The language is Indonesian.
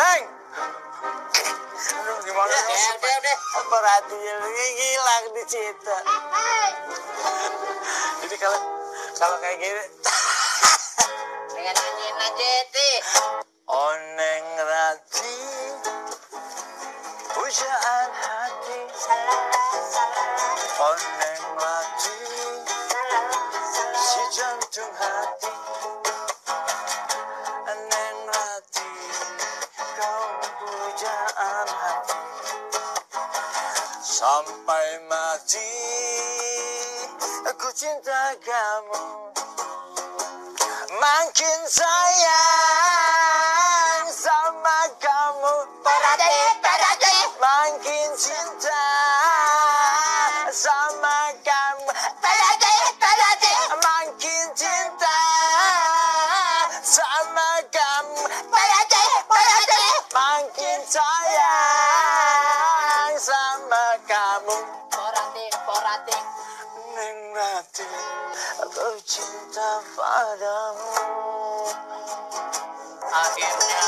Neng. Aduh, gimana Udah, dong? udah, udah, lu hilang di situ. Jadi kalau kalau kayak gini, Dengan nyanyiin aja, Ti. oneng rati, pujaan hati, oneng rati, si jantung hati, hati, sampai mati, aku cinta kamu. Makin sayang sama kamu. Parade, sayang sama kamu. Poratik, poratik. Neng Rati Aku cinta padamu. Akhirnya